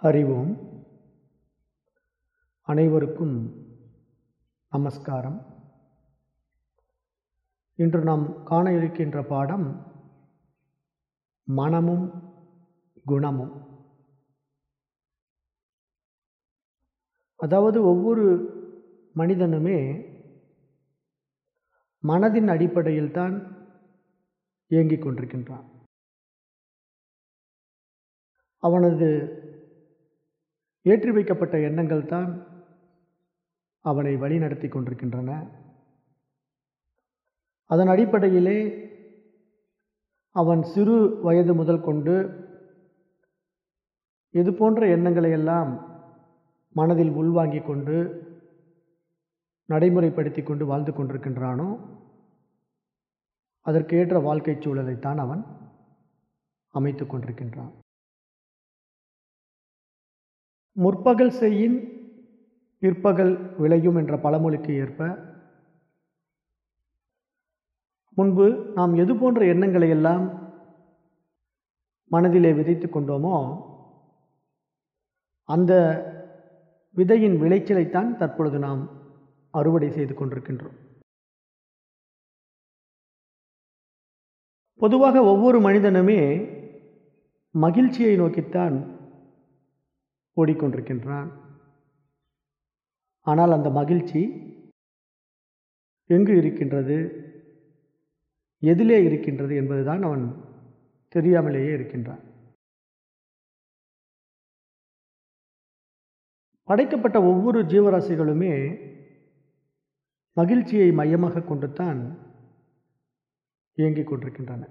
அறிவோம் அனைவருக்கும் நமஸ்காரம். இன்று நாம் காண இருக்கின்ற பாடம் மனமும் குணமும். அதாவது ஒவ்வொரு மனிதனுமே மனதின் அடிப்படையில் தான் இயங்கிக் கொண்டிருக்கின்றான். அவனது ஏற்றி வைக்கப்பட்ட எண்ணங்கள் தான் அவனை வழிநடத்தி கொண்டிருக்கின்றன. அதன் அடிப்படையிலே அவன் சிறு வயது முதல் கொண்டு இது போன்ற எண்ணங்களை எல்லாம் மனதில் உள்வாங்கிக் கொண்டு நடைமுறைப்படுத்தி கொண்டு வாழ்ந்து கொண்டிருக்கின்றானோ அதற்கேற்ற வாழ்க்கை சூழலைத்தான் அவன் அமைத்து கொண்டிருக்கின்றான். முற்பகல் செய்யின் பிற்பகல் விளையும் என்ற பழமொழிக்கு ஏற்ப முன்பு நாம் எது போன்ற எண்ணங்களை எல்லாம் மனதிலே விதைத்து கொண்டோமோ அந்த விதையின் விளைச்சலைத்தான் தற்பொழுது நாம் அறுவடை செய்து கொண்டிருக்கின்றோம். பொதுவாக ஒவ்வொரு மனிதனுமே மகிழ்ச்சியை நோக்கித்தான் ஓடிக்கொண்டிருக்கின்றான். ஆனால் அந்த மகிழ்ச்சி எங்கு இருக்கின்றது? எதிலே இருக்கின்றது என்பதுதான் அவன் தெரியாமலேயே இருக்கின்றான். படைக்கப்பட்ட ஒவ்வொரு ஜீவராசிகளுமே மகிழ்ச்சியை மையமாக கொண்டு தான் இயங்கிக் கொண்டிருக்கின்றன.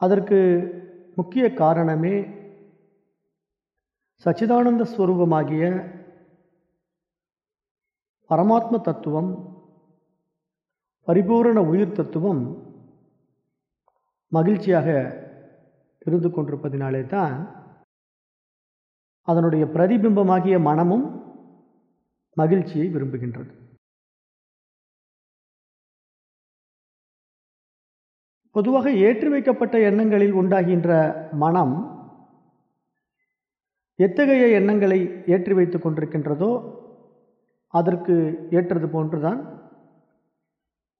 அதற்கு முக்கிய காரணமே சச்சிதானந்த ஸ்வரூபமாகிய பரமாத்ம தத்துவம் பரிபூரண உயிர் தத்துவம் மகிழ்ச்சியாக இருந்து கொண்டிருப்பதினாலே தான் அதனுடைய பிரதிபிம்பமாகிய மனமும் மகிழ்ச்சியை விரும்புகின்றது. பொதுவாக ஏற்றி வைக்கப்பட்ட எண்ணங்களில் உண்டாகின்ற மனம் எத்தகைய எண்ணங்களை ஏற்றி வைத்து கொண்டிருக்கின்றதோ அதற்கு ஏற்றது போன்றுதான்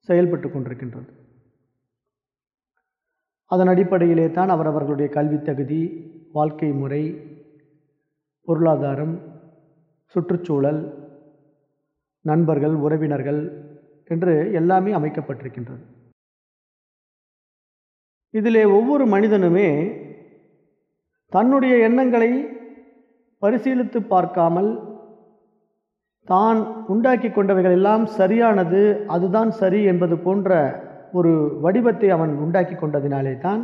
செயல்பட்டு கொண்டிருக்கின்றது. அதன் அடிப்படையிலே தான் அவரவர்களுடைய கல்வி தகுதி வாழ்க்கை முறை பொருளாதாரம் சுற்றுச்சூழல் நண்பர்கள் உறவினர்கள் என்று எல்லாமே அமைக்கப்பட்டிருக்கின்றது. இதிலே ஒவ்வொரு மனிதனுமே தன்னுடைய எண்ணங்களை பரிசீலித்து பார்க்காமல் தான் உண்டாக்கி கொண்டவைகள் எல்லாம் சரியானது அதுதான் சரி என்பது போன்ற ஒரு வடிவத்தை அவன் உண்டாக்கி கொண்டதினாலே தான்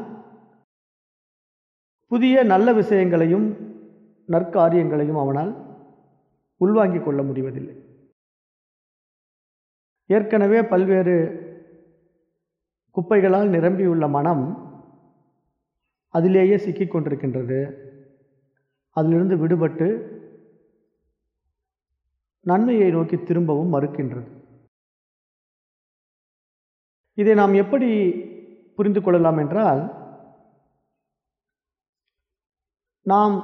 புதிய நல்ல விஷயங்களையும் நற்காரியங்களையும் அவனால் உள்வாங்கிக் கொள்ள முடிவதில்லை. ஏற்கனவே பல்வேறு குப்பைகளால் நிரம்பியுள்ள மனம் அதிலேயே சிக்கிக் கொண்டிருக்கின்றது. அதிலிருந்து விடுபட்டு நன்மையை நோக்கி திரும்பவும் மறுக்கின்றது. இதை நாம் எப்படி புரிந்து கொள்ளலாம் என்றால் நாம்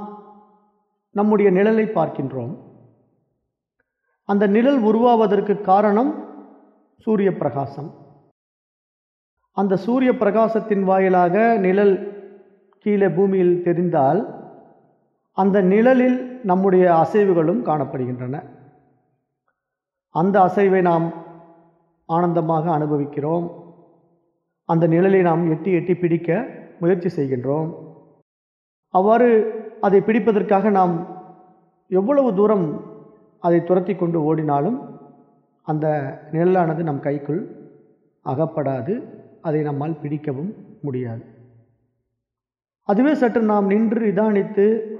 நம்முடைய நிழலை பார்க்கின்றோம். அந்த நிழல் உருவாவதற்கு காரணம் சூரிய பிரகாசம். அந்த சூரிய பிரகாசத்தின் வாயிலாக நிழல் கீழே பூமியில் தெரிந்தால் அந்த நிழலில் நம்முடைய அசைவுகளும் காணப்படுகின்றன. அந்த அசைவை நாம் ஆனந்தமாக அனுபவிக்கிறோம். அந்த நிழலை நாம் எட்டி எட்டி பிடிக்க முயற்சி செய்கின்றோம். அவ்வாறு அதை பிடிப்பதற்காக நாம் எவ்வளவு தூரம் அதை துரத்தி கொண்டு ஓடினாலும் அந்த நிழலானது நம் கைக்குள் அகப்படாது. அதை நம்மால் பிடிக்கவும் முடியாது. அதுவே சற்று நாம் நின்று நிதானித்து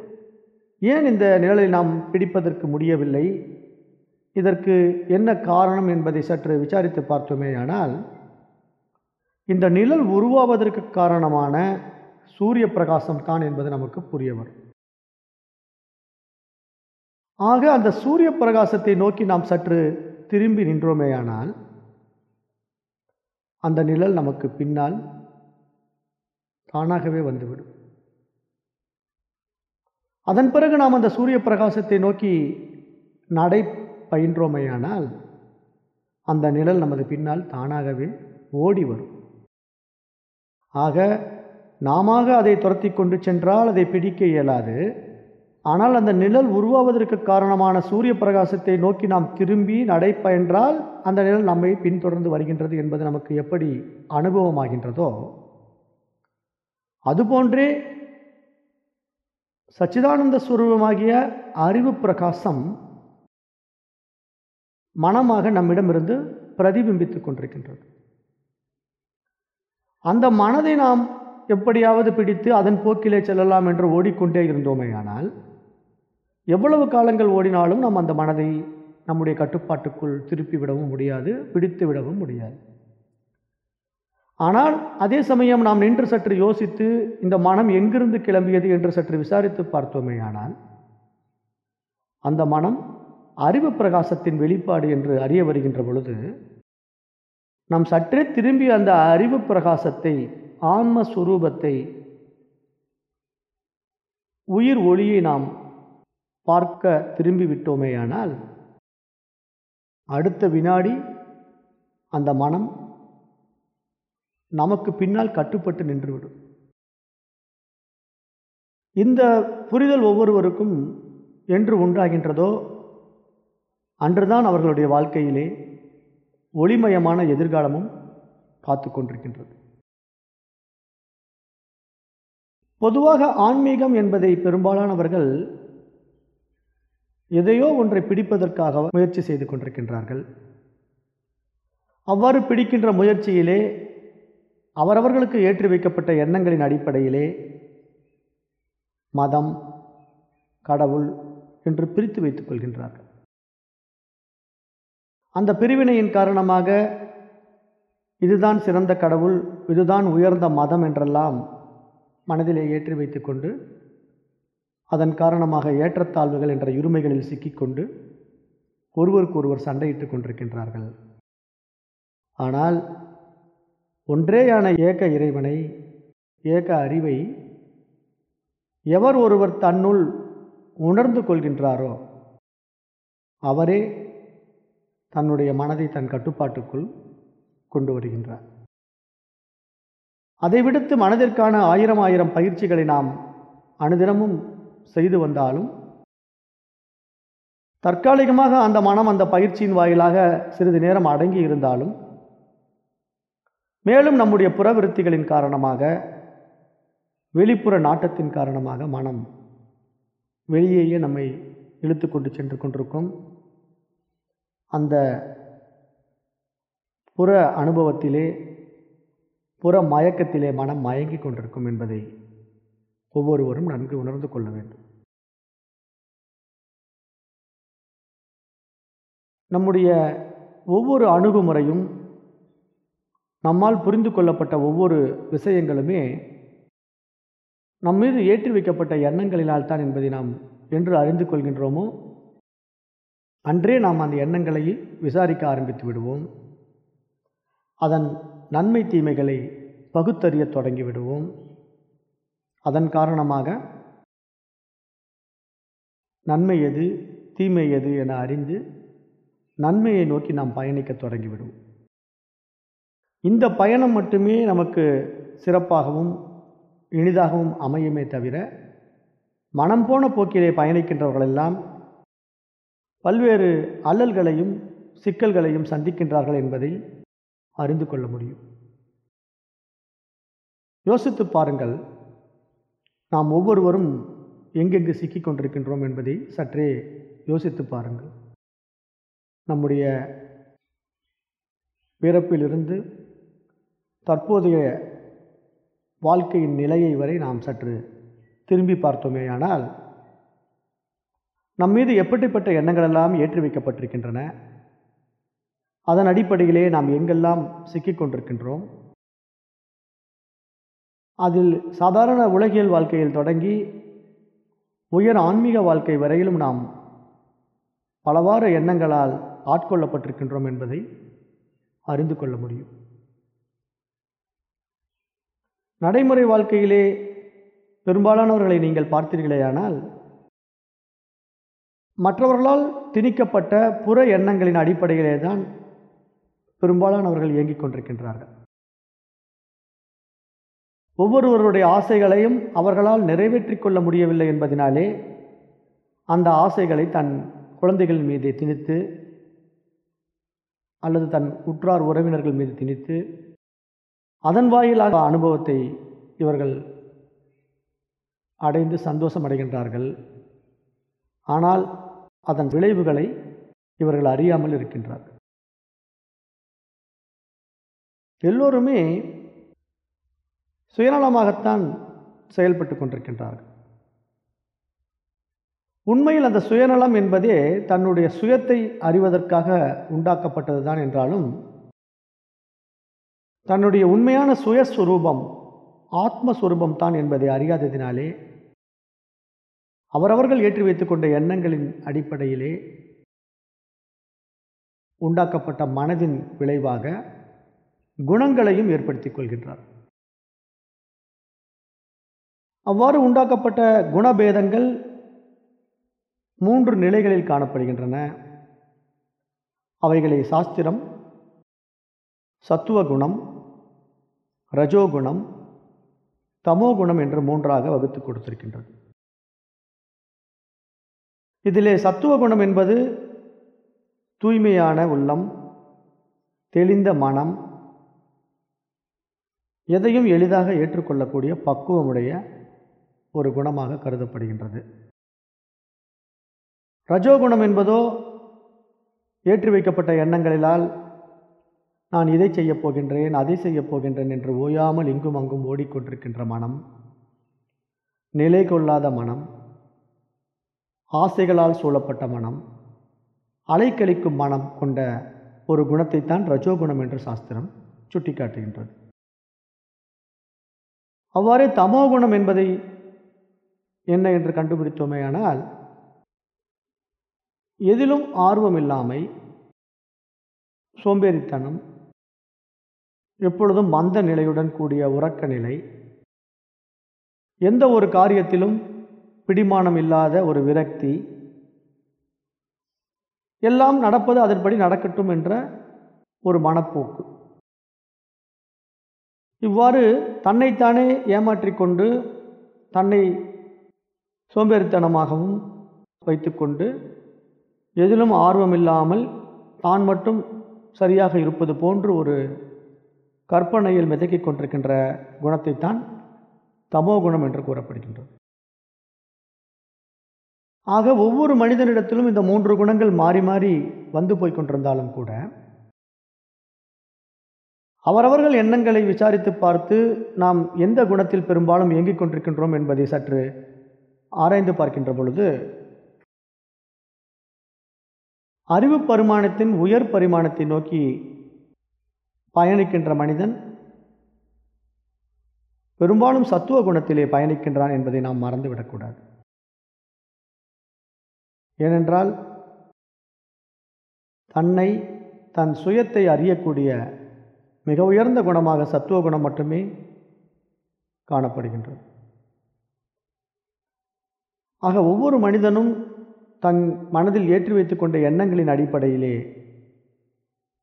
ஏன் இந்த நிழலை நாம் பிடிப்பதற்கு முடியவில்லை? இதற்கு என்ன காரணம் என்பதை சற்று விசாரித்து பார்த்தோமேயானால் இந்த நிழல் உருவாவதற்கு காரணமான சூரிய பிரகாசம் தான் என்பது நமக்கு புரிய வரும். ஆக அந்த சூரிய பிரகாசத்தை நோக்கி நாம் சற்று திரும்பி நின்றோமேயானால் அந்த நிழல் நமக்கு பின்னால் தானாகவே வந்துவிடும். அதன் பிறகு நாம் அந்த சூரிய பிரகாசத்தை நோக்கி நடை பயின்றோமையானால் அந்த நிழல் நமது பின்னால் தானாகவே ஓடி வரும். ஆக நாம அதை துரத்தி கொண்டு சென்றால் அதை பிடிக்க இயலாது. ஆனால் அந்த நிழல் உருவாவதற்கு காரணமான சூரிய பிரகாசத்தை நோக்கி நாம் திரும்பி நடைபயன்றால் அந்த நிழல் நம்மை பின்தொடர்ந்து வருகின்றது என்பது நமக்கு எப்படி அனுபவமாகின்றதோ அதுபோன்றே சச்சிதானந்த சுரூபமாகிய அறிவு பிரகாசம் மனமாக நம்மிடமிருந்து பிரதிபிம்பித்துக் கொண்டிருக்கின்றது. அந்த மனதை நாம் எப்படியாவது பிடித்து அதன் போக்கிலே செல்லலாம் என்று ஓடிக்கொண்டே இருந்தோமேயானால் எவ்வளவு காலங்கள் ஓடினாலும் நாம் அந்த மனதை நம்முடைய கட்டுப்பாட்டுக்குள் திருப்பி விடவும் முடியாது பிடித்து விடவும் முடியாது. ஆனால் அதே சமயம் நாம் நின்று சற்று யோசித்து இந்த மனம் எங்கிருந்து கிளம்பியது என்று சற்று விசாரித்து பார்த்தோமே ஆனால் அந்த மனம் அறிவு பிரகாசத்தின் வெளிப்பாடு என்று அறிய வருகின்ற பொழுது நாம் சற்றே திரும்பி அந்த அறிவு பிரகாசத்தை ஆன்மஸ்வரூபத்தை உயிர் ஒளியை நாம் பார்க்க திரும்பி விட்டோமேயானால் அடுத்த வினாடி அந்த மனம் நமக்கு பின்னால் கட்டுப்பட்டு நின்றுவிடும். இந்த புரிதல் ஒவ்வொருவருக்கும் என்று உண்டாகின்றதோ அன்றுதான் அவர்களுடைய வாழ்க்கையிலே ஒளிமயமான எதிர்காலமும் காத்து கொண்டிருக்கின்றது. பொதுவாக ஆன்மீகம் என்பதை பெரும்பாலானவர்கள் எதையோ ஒன்றை பிடிப்பதற்காக முயற்சி செய்து கொண்டிருக்கின்றார்கள். அவ்வாறு பிடிக்கின்ற முயற்சியிலே அவரவர்களுக்கு ஏற்றி வைக்கப்பட்ட எண்ணங்களின் அடிப்படையிலே மதம் கடவுள் என்று பிரித்து வைத்துக் கொள்கின்றார்கள். அந்த பிரிவினையின் காரணமாக இதுதான் சிறந்த கடவுள் இதுதான் உயர்ந்த மதம் என்றெல்லாம் மனதிலே ஏற்றி வைத்துக்கொண்டு அதன் காரணமாக ஏற்றத்தாழ்வுகள் என்ற இருமைகளில் சிக்கிக்கொண்டு ஒருவருக்கொருவர் சண்டையிட்டு சண்டையிட்டுக் கொண்டிருக்கின்றார்கள். ஆனால் ஒன்றேயான ஏக இறைவனை ஏக அறிவை எவர் ஒருவர் தன்னுள் உணர்ந்து கொள்கின்றாரோ அவரே தன்னுடைய மனதை தன் கட்டுப்பாட்டுக்குள் கொண்டு வருகின்றார். அதை விடுத்து மனதிற்கான ஆயிரம் ஆயிரம் பயிற்சிகளை நாம் அனுதினமும் செய்து வந்தாலும் தற்காலிகமாக அந்த மனம் அந்த பயிற்சியின் வாயிலாக சிறிது நேரம் அடங்கி இருந்தாலும் மேலும் நம்முடைய புறவிருத்திகளின் காரணமாக வெளிப்புற நாட்டத்தின் காரணமாக மனம் வெளியேயே நம்மை இழுத்து கொண்டு சென்று கொண்டிருக்கும். அந்த புற அனுபவத்திலே புற மயக்கத்திலே மனம் மயங்கி கொண்டிருக்கும் என்பதை ஒவ்வொருவரும் நன்கு உணர்ந்து கொள்ள வேண்டும். நம்முடைய ஒவ்வொரு அணுகுமுறையும் நம்மால் புரிந்து கொள்ளப்பட்ட ஒவ்வொரு விஷயங்களுமே நம் மீது ஏற்றி வைக்கப்பட்ட எண்ணங்களினால் தான் என்பதை நாம் என்று அறிந்து கொள்கின்றோமோ? அன்றே நாம் அந்த எண்ணங்களை விசாரிக்க ஆரம்பித்து விடுவோம். அதன் நன்மை தீமைகளை பகுத்தறிய தொடங்கிவிடுவோம் அதன் காரணமாக நன்மை எது தீமை எது என அறிந்து நன்மையை நோக்கி நாம் பயணிக்க தொடங்கிவிடுவோம் இந்த பயணம் மட்டுமே நமக்கு சிறப்பாகவும் இனிதாகவும் அமையுமே தவிர மனம் போன போக்கிலே பயணிக்கின்றவர்களெல்லாம் பல்வேறு அல்லல்களையும் சிக்கல்களையும் சந்திக்கின்றார்கள் என்பதை அறிந்து கொள்ள முடியும். யோசித்து பாருங்கள் நாம் ஒவ்வொருவரும் எங்கெங்கு சிக்கிக் கொண்டிருக்கின்றோம் என்பதை சற்றே யோசித்து பாருங்கள். நம்முடைய பிறப்பிலிருந்து தற்போதைய வாழ்க்கையின் நிலையை வரை நாம் சற்று திரும்பி பார்த்தோமேயானால் நம் மீது எப்படிப்பட்ட எண்ணங்கள் எல்லாம் ஏற்றி வைக்கப்பட்டிருக்கின்றன அதன் அடிப்படையிலே நாம் எங்கெல்லாம் சிக்கிக் கொண்டிருக்கின்றோம் அதில் சாதாரண உலகியல் வாழ்க்கையில் தொடங்கி உயர் ஆன்மீக வாழ்க்கை வரையிலும் நாம் பலவாறு எண்ணங்களால் ஆட்கொள்ளப்பட்டிருக்கின்றோம் என்பதை அறிந்து கொள்ள முடியும். நடைமுறை வாழ்க்கையிலே பெரும்பாலானவர்களை நீங்கள் பார்த்தீர்களேயானால் மற்றவர்களால் திணிக்கப்பட்ட புற எண்ணங்களின் அடிப்படையிலே தான் பெரும்பாலானவர்கள் இயங்கிக் கொண்டிருக்கின்றார்கள். ஒவ்வொருவருடைய ஆசைகளையும் அவர்களால் நிறைவேற்றி கொள்ள முடியவில்லை என்பதினாலே அந்த ஆசைகளை தன் குழந்தைகள் மீது திணித்து அல்லது தன் உற்றார் உறவினர்கள் மீது திணித்து அதன் வாயிலாக அனுபவத்தை இவர்கள் அடைந்து சந்தோஷம் அடைகின்றார்கள். ஆனால் அதன் விளைவுகளை இவர்கள் அறியாமல் இருக்கின்றார்கள். எல்லோருமே சுயநலமாகத்தான் செயல்பட்டு கொண்டிருக்கின்றார்கள். உண்மையில் அந்த சுயநலம் என்பதே தன்னுடைய சுயத்தை அறிவதற்காக உண்டாக்கப்பட்டதுதான் என்றாலும் தன்னுடைய உண்மையான சுயஸ்வரூபம் ஆத்மஸ்வரூபம் தான் என்பதை அறியாததினாலே அவரவர்கள் ஏற்றி வைத்து கொண்ட எண்ணங்களின் அடிப்படையிலே உண்டாக்கப்பட்ட மனதின் விளைவாக குணங்களையும் ஏற்படுத்திக் கொள்கின்றார். அவ்வாறு உண்டாக்கப்பட்ட குணபேதங்கள் மூன்று நிலைகளில் காணப்படுகின்றன. அவைகளை சாஸ்திரம் சத்துவகுணம் ரஜோகுணம் தமோகுணம் என்று மூன்றாக வகுத்து கொடுத்திருக்கின்றது. இதிலே சத்துவகுணம் என்பது தூய்மையான உள்ளம் தெளிந்த மனம் எதையும் எளிதாக ஏற்றுக்கொள்ளக்கூடிய பக்குவமுடைய ஒரு குணமாக கருதப்படுகின்றது. ரஜோகுணம் என்பதோ ஏற்றி வைக்கப்பட்ட எண்ணங்களிலால் நான் இதை செய்யப் போகின்றேன் அதை செய்யப் போகின்றேன் என்று ஓயாமல் இங்கும் அங்கும் ஓடிக்கொண்டிருக்கின்ற மனம் நிலை கொள்ளாத மனம் ஆசைகளால் சூழப்பட்ட மனம் அலைக்கழிக்கும் மனம் கொண்ட ஒரு குணத்தைத்தான் ரஜோகுணம் என்று சாஸ்திரம் சுட்டிக்காட்டுகின்றது. அவ்வாறே தமோகுணம் என்பதை என்ன என்று கண்டுபிடித்தோமேயானால் எதிலும் ஆர்வம் இல்லாமை சோம்பேறித்தனம் எப்பொழுதும் மந்த நிலையுடன் கூடிய உறக்க நிலை. எந்த ஒரு காரியத்திலும் பிடிமானம் இல்லாத ஒரு விரக்தி. எல்லாம் நடப்பது அதன்படி நடக்கட்டும் என்ற ஒரு மனப்போக்கு. இவ்வாறு தன்னைத்தானே ஏமாற்றிக்கொண்டு தன்னை சோம்பேறித்தனமாகவும் வைத்துக்கொண்டு எதிலும் ஆர்வமில்லாமல் தான் மட்டும் சரியாக இருப்பது போன்று ஒரு கற்பனையில் மிதக்கிக் கொண்டிருக்கின்ற குணத்தைத்தான் தமோ குணம் என்று கூறப்படுகின்றது. ஆக ஒவ்வொரு மனிதனிடத்திலும் இந்த மூன்று குணங்கள் மாறி மாறி வந்து போய் கொண்டிருந்தாலும் கூட அவரவர்கள் எண்ணங்களை விசாரித்து பார்த்து நாம் எந்த குணத்தில் பெரும்பாலும் இயங்கிக் கொண்டிருக்கின்றோம் என்பதை சற்று ஆராய்ந்து பார்க்கின்ற பொழுது அறிவு பரிமாணத்தின் உயர் பரிமாணத்தை நோக்கி பயணிக்கின்ற மனிதன் பெரும்பாலும் சத்துவ குணத்திலே பயணிக்கின்றான் என்பதை நாம் மறந்துவிடக்கூடாது. ஏனென்றால் தன்னை தன் சுயத்தை அறியக்கூடிய மிக உயர்ந்த குணமாக சத்துவ குணம் மட்டுமே காணப்படுகின்றது. ஆக ஒவ்வொரு மனிதனும் தன் மனதில் ஏற்றி வைத்துக்கொண்ட எண்ணங்களின் அடிப்படையிலே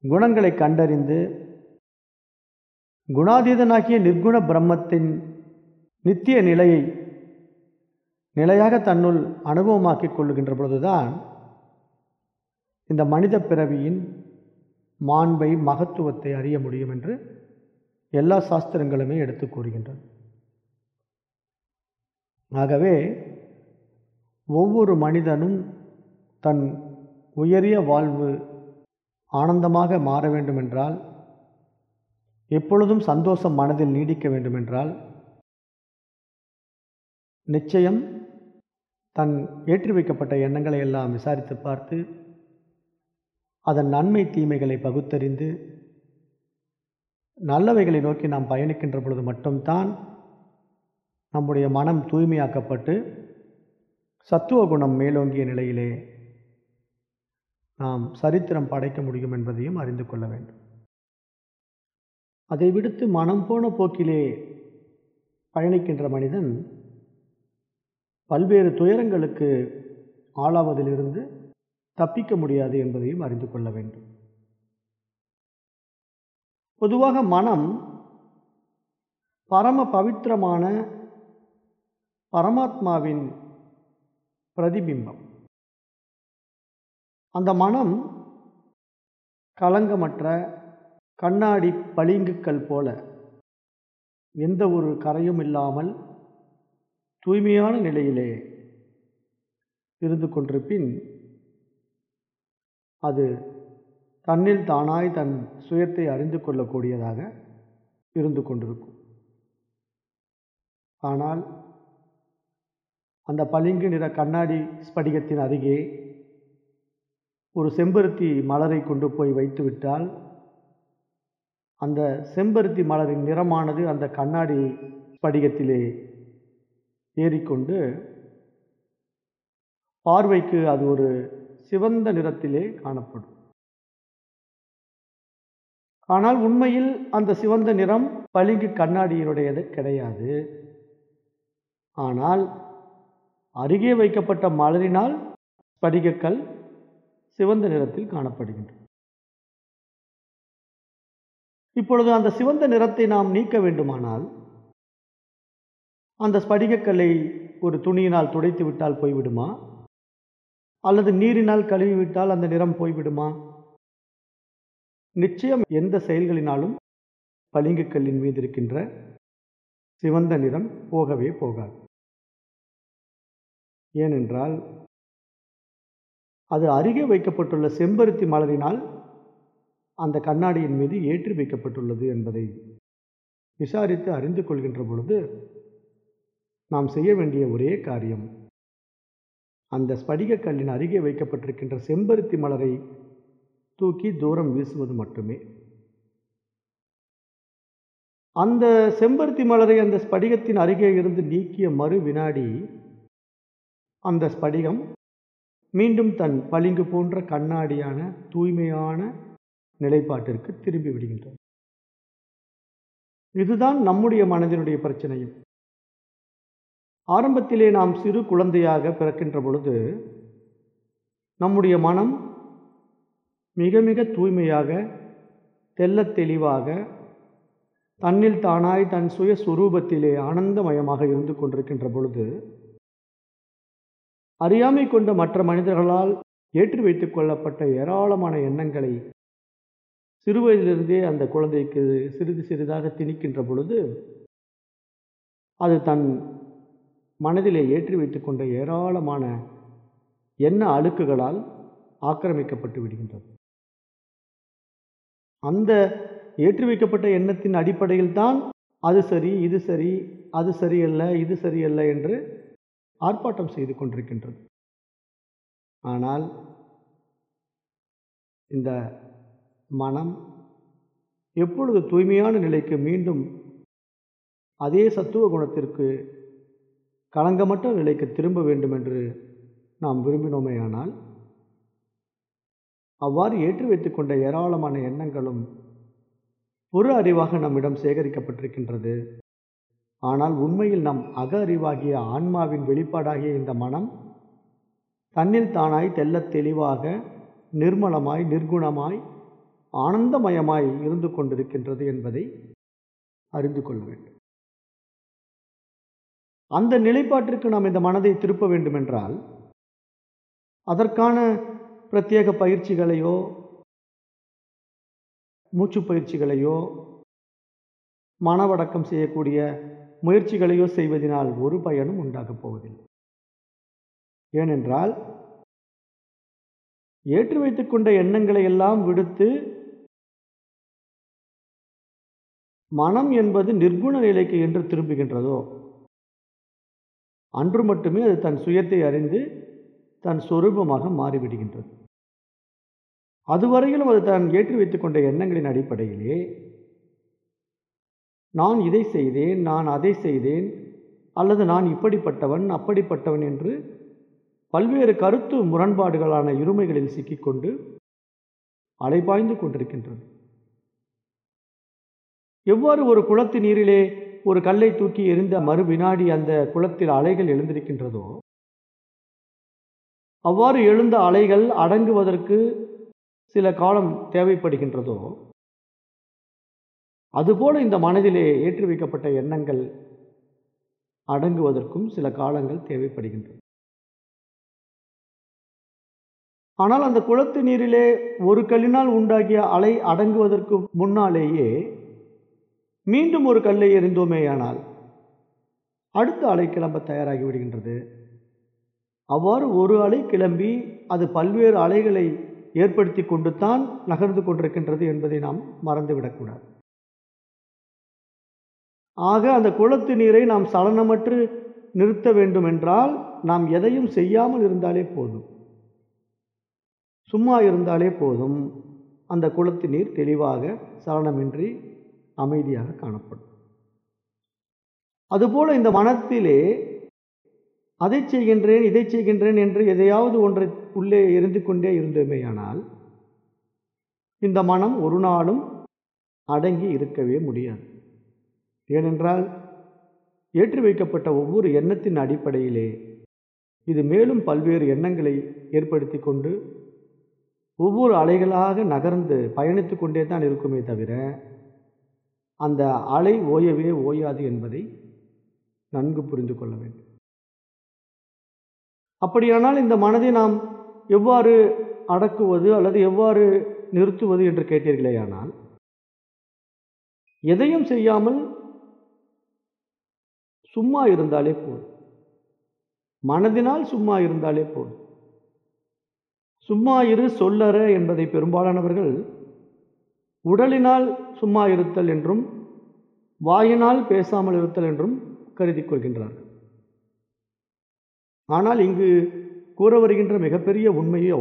குணங்களை கண்டறிந்து குணாதீதனாகிய நிர்குண பிரம்மத்தின் நித்திய நிலையை நிலையாக தன்னுள் அனுபவமாக்கிக் கொள்ளுகின்ற பொழுதுதான் இந்த மனித பிறவியின் மாண்பை மகத்துவத்தை அறிய முடியும் என்று எல்லா சாஸ்திரங்களுமே எடுத்து கூறுகின்றன. ஆகவே ஒவ்வொரு மனிதனும் தன் உயரிய வாழ்வு ஆனந்தமாக மாற வேண்டுமென்றால் எப்பொழுதும் சந்தோஷம் மனதில் நீடிக்க வேண்டுமென்றால் நிச்சயம் தன் ஏற்றி வைக்கப்பட்ட எண்ணங்களை எல்லாம் விசாரித்து பார்த்து அதன் நன்மை தீமைகளை பகுத்தறிந்து நல்லவைகளை நோக்கி நாம் பயணிக்கின்ற பொழுது மட்டும்தான் நம்முடைய மனம் தூய்மையாக்கப்பட்டு சத்துவ குணம் மேலோங்கிய நிலையிலே நாம் சரித்திரம் படைக்க முடியும் என்பதையும் அறிந்து கொள்ள வேண்டும். அதை விடுத்து மனம் போன போக்கிலே பயணிக்கின்ற மனிதன் பல்வேறு துயரங்களுக்கு ஆளாவதிலிருந்து தப்பிக்க முடியாது என்பதையும் அறிந்து கொள்ள வேண்டும். பொதுவாக மனம் பரம பவித்திரமான பரமாத்மாவின் பிரதிபிம்பம். அந்த மனம் களங்கமற்ற கண்ணாடி பளிங்குக்கல் போல. எந்த ஒரு கரையும் இல்லாமல் தூய்மையான நிலையிலே இருந்து கொண்டிருப்பின் அது தன்னில் தானாய் தன் சுயத்தை அறிந்து கொள்ளக்கூடியதாக இருந்து கொண்டிருக்கும். ஆனால் அந்த பளிங்கு நிற கண்ணாடி ஸ்படிகத்தின் அருகே ஒரு செம்பருத்தி மலரை கொண்டு போய் வைத்துவிட்டால் அந்த செம்பருத்தி மலரின் நிறமானது அந்த கண்ணாடி ஸ்படிகத்திலே ஏறிக்கொண்டு பார்வைக்கு அது ஒரு சிவந்த நிறத்திலே காணப்படும். ஆனால் உண்மையில் அந்த சிவந்த நிறம் பளிங்கு கண்ணாடியினுடையது கிடையாது. ஆனால் அருகே வைக்கப்பட்ட மலரினால் ஸ்படிகக்கல் சிவந்த நிறத்தில் காணப்படுகின்றது. இப்பொழுது அந்த சிவந்த நிறத்தை நாம் நீக்க வேண்டுமானால் அந்த ஸ்படிகக்கல்லை ஒரு துணியினால் துடைத்து விட்டால் போய்விடுமா? அல்லது நீரினால் கழுவி விட்டால் அந்த நிறம் போய்விடுமா? நிச்சயம் எந்த செயல்களினாலும் பளிங்குக்கல்லின் மீது இருக்கின்ற சிவந்த நிறம் போகவே போகாது. ஏனென்றால் அது அருகே வைக்கப்பட்டுள்ள செம்பருத்தி மலரினால் அந்த கண்ணாடியின் மீது ஏற்றி வைக்கப்பட்டுள்ளது என்பதை விசாரித்து அறிந்து கொள்கின்ற பொழுது நாம் செய்ய வேண்டிய ஒரே காரியம் அந்த ஸ்படிகக்கல்லின் அருகே வைக்கப்பட்டிருக்கின்ற செம்பருத்தி மலரை தூக்கி தூரம் வீசுவது மட்டுமே. அந்த செம்பருத்தி மலரை அந்த ஸ்படிகத்தின் அருகே இருந்து நீக்கிய மறு வினாடி அந்த ஸ்படிகம் மீண்டும் தன் பளிங்கு போன்ற கண்ணாடியான தூய்மையான நிலைப்பாட்டிற்கு திரும்பி விடுகின்றோம். இதுதான் நம்முடைய மனதினுடைய பிரச்சனையும். ஆரம்பத்திலே நாம் சிறு குழந்தையாக பிறக்கின்ற பொழுது நம்முடைய மனம் மிக மிக தூய்மையாக தெள்ளத் தெளிவாக தன்னில் தானாய் தன் சுய சுரூபத்திலே ஆனந்தமயமாக இருந்து கொண்டிருக்கின்ற பொழுது அறியாமை கொண்ட மற்ற மனிதர்களால் ஏற்றி வைத்துக் கொள்ளப்பட்ட ஏராளமான எண்ணங்களை சிறுவயதிலிருந்தே அந்த குழந்தைக்கு சிறிது சிறிதாக திணிக்கின்ற பொழுது அது தன் மனதிலே ஏற்றி வைத்து கொண்ட ஏராளமான எண்ண அழுக்குகளால் ஆக்கிரமிக்கப்பட்டு விடுகின்றது. அந்த ஏற்றி வைக்கப்பட்ட எண்ணத்தின் அடிப்படையில் தான் அது சரி இது சரி அது சரியல்ல இது சரியல்ல என்று ஆர்ப்பாட்டம் செய்து கொண்டிருக்கின்றது. ஆனால் இந்த மனம் எப்பொழுது தூய்மையான நிலைக்கு மீண்டும் அதே சத்துவ குணத்திற்கு களங்கமற்ற நிலைக்கு திரும்ப வேண்டும் என்று நாம் விரும்பினோமேயானால் அவ்வாறு ஏற்றி வைத்துக்கொண்ட ஏராளமான எண்ணங்களும் பொறு அறிவாக நம்மிடம் சேகரிக்கப்பட்டிருக்கின்றது. ஆனால் உண்மையில் நம் அக அறிவாகிய ஆன்மாவின் வெளிப்பாடாகிய இந்த மனம் தன்னில் தானாய் தெள்ளத் தெளிவாக நிர்மலமாய் நிர்குணமாய் ஆனந்தமயமாய் இருந்து கொண்டிருக்கின்றது என்பதை அறிந்து கொள்ள வேண்டும். அந்த நிலைப்பாட்டிற்கு நாம் இந்த மனதை திருப்ப வேண்டுமென்றால் அதற்கான பிரத்யேக பயிற்சிகளையோ மூச்சு பயிற்சிகளையோ மனவடக்கம் செய்யக்கூடிய முயற்சிகளையோ செய்வதனால் ஒரு பயனும் உண்டாகப் போவதில்லை. ஏனென்றால் ஏற்றி வைத்துக்கொண்ட எண்ணங்களை எல்லாம் விடுத்து மனம் என்பது நிர்குண நிலைக்கு என்று திரும்புகின்றதோ அன்று மட்டுமே அது தன் சுயத்தை அறிந்து தன் சொரூபமாக மாறிவிடுகின்றது. அதுவரையிலும் அது தான் ஏற்றி வைத்துக்கொண்ட எண்ணங்களின் அடிப்படையிலே நான் இதை செய்தேன் நான் அதை செய்தேன் அல்லது நான் இப்படிப்பட்டவன் அப்படிப்பட்டவன் என்று பல்வேறு கருத்து முரண்பாடுகளான இருமைகளில் சிக்கிக்கொண்டு அலைபாய்ந்து கொண்டிருக்கின்றது. எவ்வாறு ஒரு குளத்து நீரிலே ஒரு கல்லை தூக்கி எரிந்த மறு வினாடி அந்த குளத்தில் அலைகள் எழுந்திருக்கின்றதோ அவ்வாறு எழுந்த அலைகள் அடங்குவதற்கு சில காலம் தேவைப்படுகின்றதோ அதுபோல இந்த மனதிலே ஏற்றி வைக்கப்பட்ட எண்ணங்கள் அடங்குவதற்கும் சில காலங்கள் தேவைப்படுகின்றன. ஆனால் அந்த குளத்து நீரிலே ஒரு கல்லினால் உண்டாகிய அலை அடங்குவதற்கு முன்னாலேயே மீண்டும் ஒரு கல்லை எறிந்தோமேயானால் அடுத்த அலை கிளம்ப தயாராகி விடுகின்றது. அவ்வாறு ஒரு அலை கிளம்பி அது பல்வேறு அலைகளை ஏற்படுத்தி கொண்டு தான் நகர்ந்து கொண்டிருக்கின்றது என்பதை நாம் மறந்துவிடக்கூடாது. ஆக அந்த குளத்து நீரை நாம் சலனமற்று நிறுத்த வேண்டும் என்றால் நாம் எதையும் செய்யாமல் இருந்தாலே போதும். சும்மா இருந்தாலே போதும். அந்த குளத்து நீர் தெளிவாக சலனமின்றி அமைதியாக காணப்படும். அதுபோல இந்த மனத்திலே அதை செய்கின்றேன் இதை செய்கின்றேன் என்று எதையாவது ஒன்றை உள்ளே எரிந்து கொண்டே இருந்தோமேயானால் இந்த மனம் ஒரு நாளும் அடங்கி இருக்கவே முடியாது. ஏனென்றால் ஏற்றி வைக்கப்பட்ட ஒவ்வொரு எண்ணத்தின் அடிப்படையிலே இது மேலும் பல்வேறு எண்ணங்களை ஏற்படுத்தி கொண்டு ஒவ்வொரு அலைகளாக நகர்ந்து பயணித்து கொண்டே தான் இருக்குமே தவிர அந்த அலை ஓயவே ஓயாது என்பதை நன்கு புரிந்து கொள்ள வேண்டும். அப்படியானால் இந்த மனதை நாம் எவ்வாறு அடக்குவது அல்லது எவ்வாறு நிறுத்துவது என்று கேட்டீர்களேயானால் எதையும் செய்யாமல் சும்மா இருந்தாலே போதும். மனதினால் சும்மா இருந்தாலே போதும். சும்மா இரு சொல்லற என்பதை பெரும்பாலானவர்கள் உடலினால் சும்மா இருத்தல் என்றும் வாயினால் பேசாமல் இருத்தல் என்றும் கருதி கொள்கின்றார்கள். ஆனால் இங்கு கூற வருகின்ற மிகப்பெரிய உண்மையோ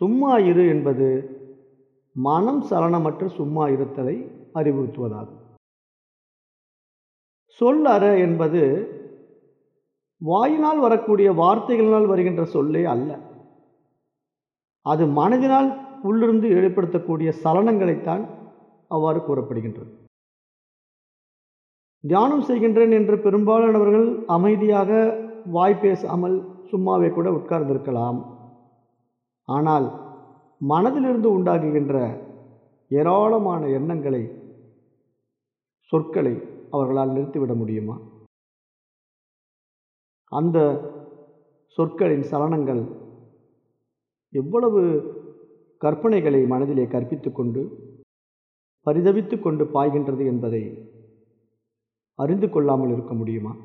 சும்மா இரு என்பது மனம் சலனமற்ற சும்மா இருத்தலை அறிவுறுத்துவதாகும். சொல் அற என்பது வாயினால் வரக்கூடிய வார்த்தைகளினால் வருகின்ற சொல்லே அல்ல. அது மனதினால் உள்ளிருந்து ஏற்படுத்தக்கூடிய சலனங்களைத்தான் அவ்வாறு கூறப்படுகின்றது. தியானம் செய்கின்றேன் என்று பெரும்பாலானவர்கள் அமைதியாக வாய் பேசாமல் சும்மாவே கூட உட்கார்ந்திருக்கலாம். ஆனால் மனதிலிருந்து உண்டாகுகின்ற ஏராளமான எண்ணங்களை சொற்களை அவர்களால் நிறுத்திவிட முடியுமா? அந்த சொற்களின் சலனங்கள் எவ்வளவு கற்பனைகளை மனதிலே கற்பித்து கொண்டு பரிதவித்து கொண்டு பாய்கின்றது என்பதை அறிந்து கொள்ளாமல் இருக்க முடியுமா?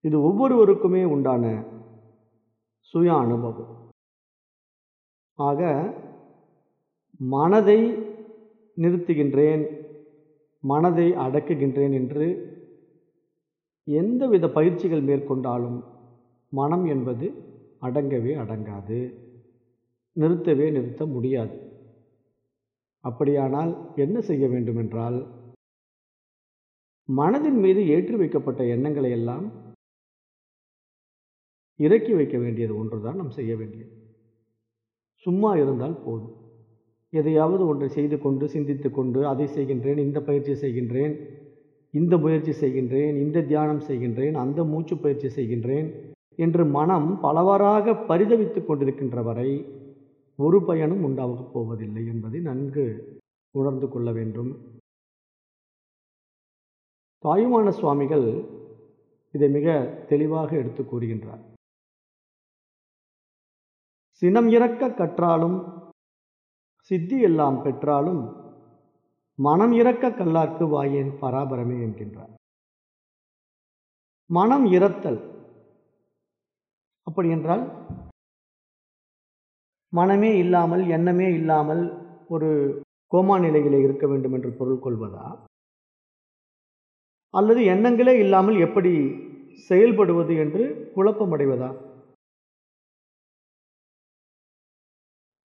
இது ஒவ்வொருவருக்குமே உண்டான சுய அனுபவம். ஆக மனதை நிறுத்துகின்றேன் மனதை அடக்குகின்றேன் என்று எந்தவித பயிற்சிகள் மேற்கொண்டாலும் மனம் என்பது அடங்கவே அடங்காது. நிறுத்தவே நிறுத்த முடியாது. அப்படியானால் என்ன செய்ய வேண்டுமென்றால் மனதின் மீது ஏற்றி வைக்கப்பட்ட எண்ணங்களை எல்லாம் இறக்கி வைக்க வேண்டியது ஒன்றுதான் நாம் செய்ய வேண்டியது. சும்மா இருந்தால் போதும். எதையாவது ஒன்றை செய்து கொண்டு சிந்தித்து கொண்டு அதை செய்கின்றேன் இந்த பயிற்சி செய்கின்றேன் இந்த முயற்சி செய்கின்றேன் இந்த தியானம் செய்கின்றேன் அந்த மூச்சு பயிற்சி செய்கின்றேன் என்று மனம் பலவாறாக பரிதவித்து கொண்டிருக்கின்ற வரை ஒரு பயனும் உண்டாகப் போவதில்லை என்பதை நன்கு உணர்ந்து கொள்ள வேண்டும். தாயுமான சுவாமிகள் இதை மிக தெளிவாக எடுத்து கூறுகின்றார். சினம் இறக்க கற்றாலும் சித்தி எல்லாம் பெற்றாலும் மனம் இறக்க கல்லார்க்கு வாயேன் பராபரமே என்கின்றார். மனம் இறத்தல் அப்படி என்றால் மனமே இல்லாமல் எண்ணமே இல்லாமல் ஒரு கோமா நிலையிலே இருக்க வேண்டும் என்று பொருள் கொள்வதா? அல்லது எண்ணங்களே இல்லாமல் எப்படி செயல்படுவது என்று குழப்பமடைவதா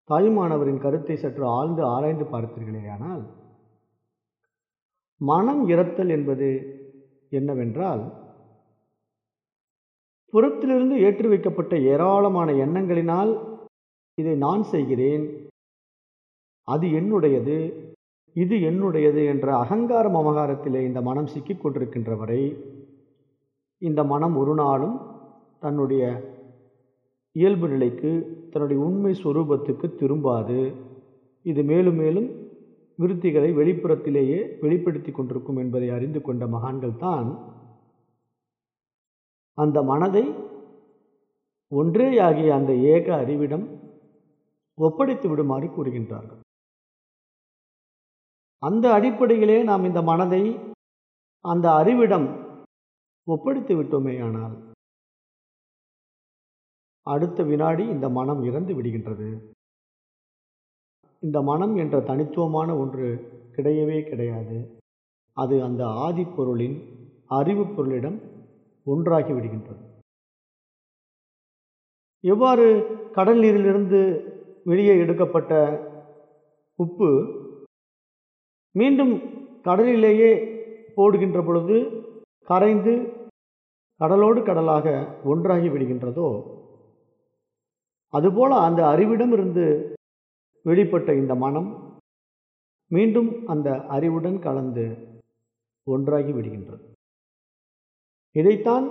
தாயுமானவரின் கருத்தை சற்று ஆழ்ந்து ஆராய்ந்து பார்த்தீர்களேயானால் மனம் இறத்தல் என்பது என்னவென்றால் புறத்திலிருந்து ஏற்றி வைக்கப்பட்ட ஏராளமான எண்ணங்களினால் இதை நான் செய்கிறேன். அது என்னுடையது? இது என்னுடையது என்ற அகங்கார மமகாரத்திலே இந்த மனம் சிக்கிக் கொண்டிருக்கின்ற வரை இந்த மனம் ஒரு நாளும் தன்னுடைய இயல்பு நிலைக்கு தன்னுடைய உண்மை சொரூபத்துக்கு திரும்பாது. இது மேலும் மேலும் விருத்திகளை வெளிப்புறத்திலேயே வெளிப்படுத்தி கொண்டிருக்கும் என்பதை அறிந்து கொண்ட மகான்கள் தான் அந்த மனதை ஒன்றேயாகிய அந்த ஏக அறிவிடம் ஒப்படைத்து விடுமாறு கூறுகின்றார்கள். அந்த அடிப்படையிலே நாம் இந்த மனதை அந்த அறிவிடம் ஒப்படைத்து விட்டோமேயானால் அடுத்த வினாடி இந்த மனம் இறந்து விடுகின்றது. இந்த மனம் என்ற தனித்துவமான ஒன்று கிடையவே கிடையாது. அது அந்த ஆதிப்பொருளின் அறிவு பொருளிடம் ஒன்றாகி விடுகின்றது. எவ்வாறு கடல் நீரிலிருந்து வெளியே எடுக்கப்பட்ட உப்பு மீண்டும் கடலிலேயே போடுகின்ற பொழுது கரைந்து கடலோடு கடலாக ஒன்றாகி விடுகின்றதோ அதுபோல் அந்த அறிவிடமிருந்து வெளிப்பட்ட இந்த மனம் மீண்டும் அந்த அறிவுடன் கலந்து ஒன்றாகி விடுகின்றது. இதைத்தான்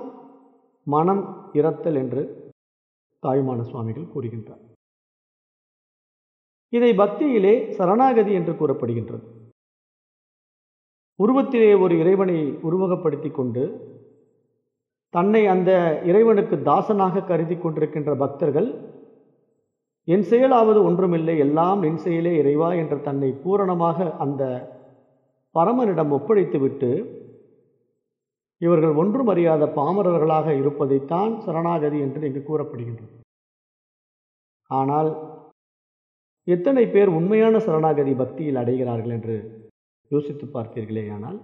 மனம் இறத்தல் என்று தாய்மான சுவாமிகள் கூறுகின்றார். இதை பக்தியிலே சரணாகதி என்று கூறப்படுகின்றது. உருவத்திலே ஒரு இறைவனை உருவகப்படுத்தி கொண்டு தன்னை அந்த இறைவனுக்கு தாசனாக கருதி கொண்டிருக்கின்ற பக்தர்கள் என் செயலாவது ஒன்றுமில்லை எல்லாம் என் செயலே இறைவா என்ற தன்னை பூரணமாக அந்த பரமனிடம் ஒப்படைத்துவிட்டு இவர்கள் ஒன்றும் அறியாத பாமரர்களாக இருப்பதைத்தான் சரணாகதி என்று இங்கு கூறப்படுகின்றது. ஆனால் எத்தனை பேர் உண்மையான சரணாகதி பக்தியில் அடைகிறார்கள் என்று யோசித்து பார்த்தீர்களே ஆனால்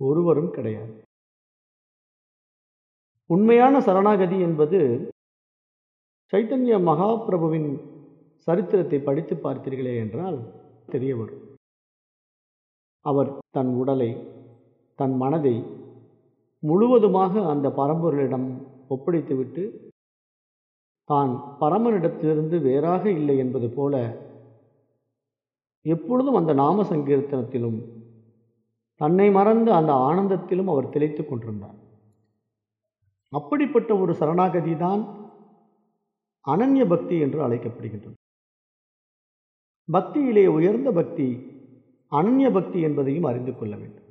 ஒருவரும் கிடையாது. உண்மையான சரணாகதி என்பது சைத்தன்ய மகாபிரபுவின் சரித்திரத்தை படித்து பார்த்தீர்களே என்றால் தெரிய வரும். அவர் தன் உடலை தன் மனதை முழுவதுமாக அந்த பரம்பொருளிடம் ஒப்படைத்துவிட்டு தான் பரமனிடத்திலிருந்து வேறாக இல்லை என்பது போல எப்பொழுதும் அந்த நாம சங்கீர்த்தனத்திலும் தன்னை மறந்து அந்த ஆனந்தத்திலும் அவர் திளைத்து கொண்டிருந்தார். அப்படிப்பட்ட ஒரு சரணாகதி தான் அனன்ய பக்தி என்று அழைக்கப்படுகின்றது. பக்தியிலே உயர்ந்த பக்தி அனன்ய பக்தி என்பதையும் அறிந்து கொள்ள வேண்டும்.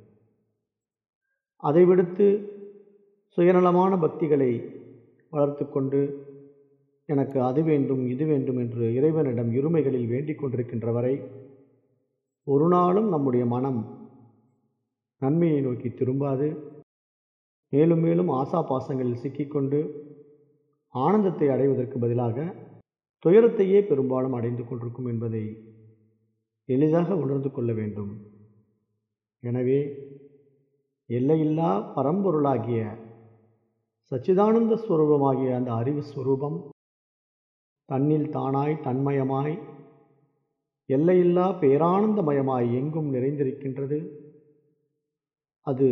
அதை விடுத்து சுயநலமான பக்திகளை வளர்த்து கொண்டு எனக்கு அது வேண்டும் இது வேண்டும் என்று இறைவனிடம் இருமைகளில் வேண்டிக் கொண்டிருக்கின்ற வரை ஒரு நாளும் நம்முடைய மனம் நன்மையை நோக்கி திரும்பாது. மேலும் மேலும் ஆசா பாசங்களில் சிக்கிக்கொண்டு ஆனந்தத்தை அடைவதற்கு பதிலாக துயரத்தையே பெரும்பாலும் அடைந்து கொண்டிருக்கும் என்பதை எளிதாக உணர்ந்து கொள்ள வேண்டும். எனவே எல்லையில்லா பரம்பொருளாகிய சச்சிதானந்த ஸ்வரூபமாகிய அந்த அறிவு ஸ்வரூபம் தன்னில் தானாய் தன்மயமாய். எல்லையில்லா பேரானந்தமயமாய் எங்கும் நிறைந்திருக்கின்றது. அது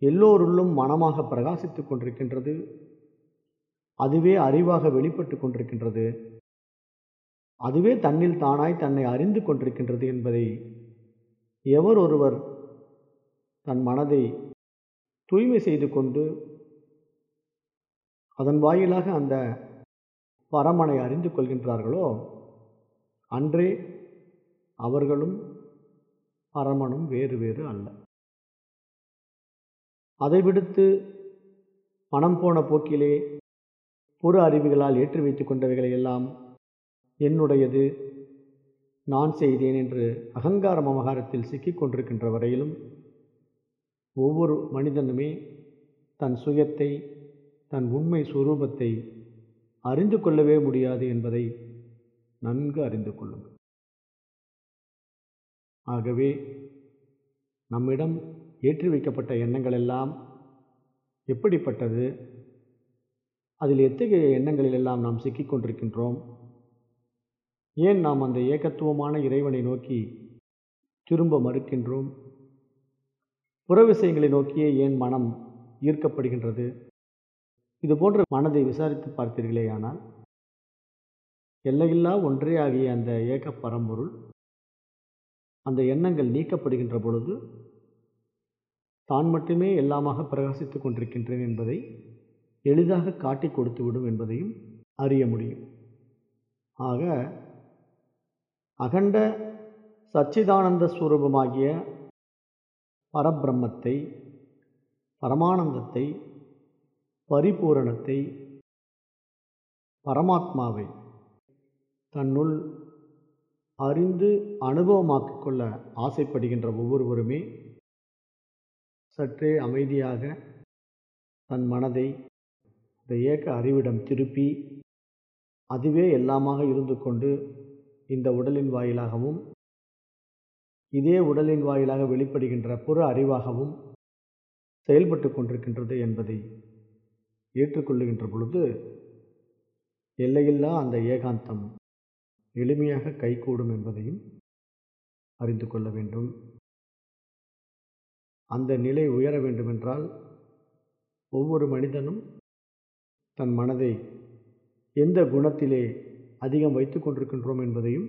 எல்லோருள்ளும் மனமாக பிரகாசித்து கொண்டிருக்கின்றது. அதுவே அறிவாக வெளிப்பட்டு கொண்டிருக்கின்றது. அதுவே தன்னில் தானாய் தன்னை அறிந்து கொண்டிருக்கின்றது என்பதை எவர் ஒருவர் தன் மனதை தூய்மை செய்து கொண்டு அதன் வாயிலாக அந்த பரமனை அறிந்து கொள்கின்றார்களோ? அன்றே அவர்களும் பரமனும் வேறு வேறு அல்ல. அதை விடுத்து மனம் போன போக்கிலே புற அறிவுகளால் ஏற்றி வைத்து கொண்டவைகளை எல்லாம் என்னுடையது நான் செய்தேன் என்று அகங்கார மமகாரத்தில் சிக்கிக்கொண்டிருக்கின்ற வரையிலும் ஒவ்வொரு மனிதனுமே தன் சுயத்தை தன் உண்மை சுரூபத்தை அறிந்து கொள்ளவே முடியாது என்பதை நன்கு அறிந்து கொள்ளுங்கள். ஆகவே நம்மிடம் ஏற்றி வைக்கப்பட்ட எண்ணங்கள் எல்லாம் எப்படிப்பட்டது? அதில் எத்தகைய எண்ணங்களில் எல்லாம் நாம் சிக்கிக்கொண்டிருக்கின்றோம் ஏன் நாம் அந்த ஏகத்துவமான இறைவனை நோக்கி திரும்ப மறுக்கின்றோம்? புற விஷயங்களை நோக்கியே ஏன் மனம் ஈர்க்கப்படுகின்றது? இது போன்ற மனதை விசாரித்து பார்த்தீர்களேயானால் எல்லையில்லா ஒன்றே ஆகிய அந்த ஏக பரம்பொருள் அந்த எண்ணங்கள் நீக்கப்படுகின்ற பொழுது தான் மட்டுமே எல்லாமாக பிரகாசித்து கொண்டிருக்கின்றேன் என்பதை எளிதாக காட்டி கொடுத்துவிடும் என்பதையும் அறிய முடியும். ஆக அகண்ட சச்சிதானந்த ஸ்வரூபமாகிய பரபிரம்மத்தை பரமானந்தத்தை பரிபூரணத்தை பரமாத்மாவை தன்னுள் அறிந்து அனுபவமாக்கிக் கொள்ள ஆசைப்படுகின்ற ஒவ்வொருவருமே சற்றே அமைதியாக தன் மனதை இந்த ஏக்க அறிவிடம் திருப்பி அதுவே எல்லாமாக இருந்து கொண்டு இந்த உடலின் வாயிலாகவும் இதே உடலின் வாயிலாக வெளிப்படுகின்ற புற அறிவாகவும் செயல்பட்டு கொண்டிருக்கின்றது என்பதை ஏற்றுக்கொள்ளுகின்ற பொழுது எல்லையில்லா அந்த ஏகாந்தம் எளிமையாக கைகூடும் என்பதையும் அறிந்து கொள்ள வேண்டும். அந்த நிலை உயர வேண்டுமென்றால் ஒவ்வொரு மனிதனும் தன் மனதை எந்த குணத்திலே அதிகம் வைத்து கொண்டிருக்கின்றோம் என்பதையும்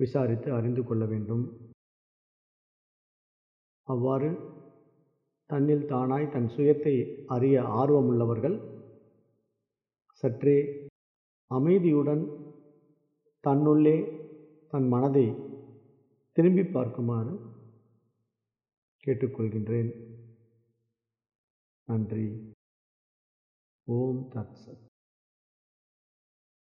விசாரித்து அறிந்து கொள்ள வேண்டும். அவ்வாறு தன்னில் தானாய் தன் சுயத்தை அறிய ஆர்வமுள்ளவர்கள் சற்றே அமைதியுடன் தன்னுள்ளே தன் மனதை திரும்பி பார்க்குமாறு கேட்டுக்கொள்கின்றேன். நன்றி. ஓம் தத் சத்.